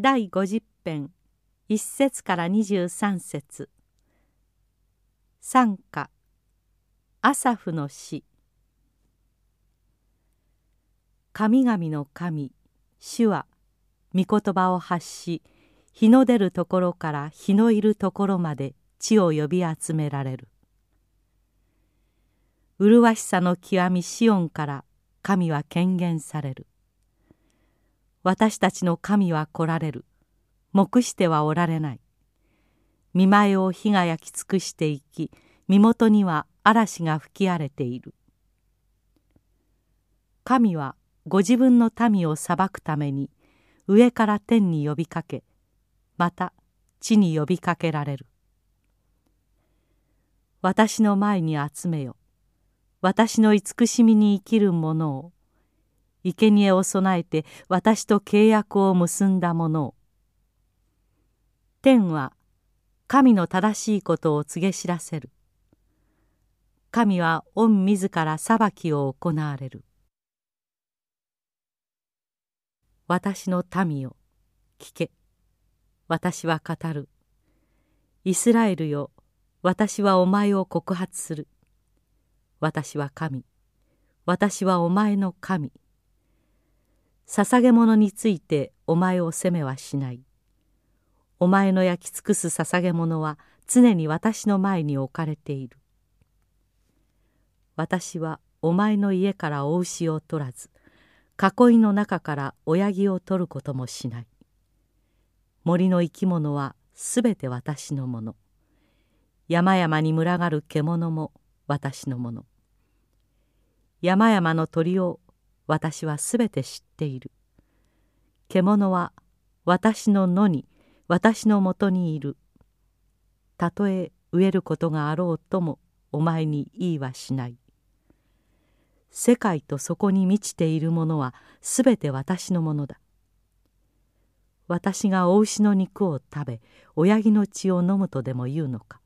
第50編1節から23節。賛歌。アサフの詩。神々の神主は御言葉を発し日の出るところから日のいるところまで地を呼び集められる。麗しさの極みシオンから神は権限される。私たちの神は来られる。黙してはおられない。見前を火が焼き尽くしていき身元には嵐が吹き荒れている。神はご自分の民を裁くために上から天に呼びかけまた地に呼びかけられる。私の前に集めよ。私の慈しみに生きる者を生贄を備えて私と契約を結んだ者を。天は神の正しいことを告げ知らせる。神は御自ら裁きを行われる。私の民よ聞け。私は語る。イスラエルよ私はお前を告発する。私は神。私はお前の神。捧げ物についてお前を責めはしない。お前の焼き尽くす捧げ物は常に私の前に置かれている。私はお前の家からお牛を取らず囲いの中から親木を取ることもしない。森の生き物はすべて私のもの。山々に群がる獣も私のもの。山々の鳥を私はすべて知っている。獣は私の野に私のもとにいる。たとえ飢えることがあろうともお前に言いはしない。世界とそこに満ちているものはすべて私のものだ。私がお牛の肉を食べ親木の血を飲むとでも言うのか。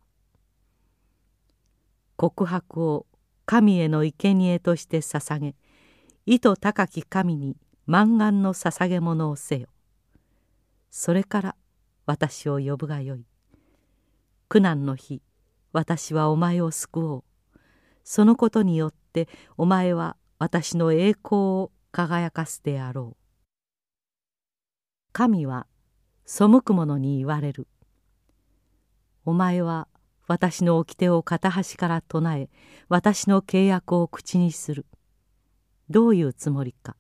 告白を神への生贄として捧げ意図高き神に満願の捧げ物をせよ。それから私を呼ぶがよい。苦難の日私はお前を救おう。そのことによってお前は私の栄光を輝かすであろう。神は背く者に言われる。お前は私の掟を片端から唱え私の契約を口にする。どういうつもりか。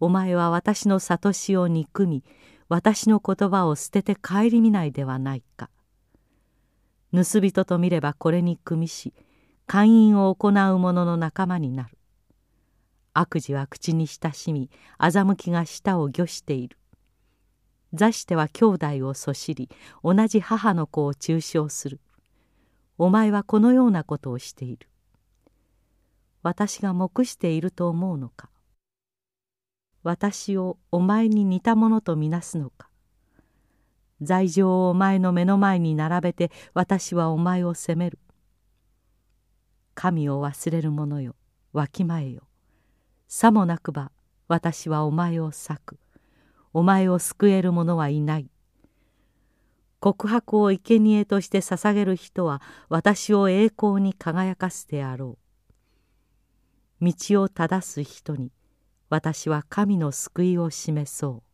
お前は私の諭しを憎み私の言葉を捨てて顧みないではないか。盗人と見ればこれに組みし勧誘を行う者の仲間になる。悪事は口に親しみ欺きが舌を御している。座しては兄弟をそしり同じ母の子を中傷する。お前はこのようなことをしている。私が黙していると思うのか。私をお前に似たものとみなすのか。罪状をお前の目の前に並べて私はお前を責める。神を忘れる者よわきまえよ。さもなくば私はお前を裂く。お前を救える者はいない。告白を生贄として捧げる人は私を栄光に輝かすであろう。道を正す人に私は神の救いを示そう。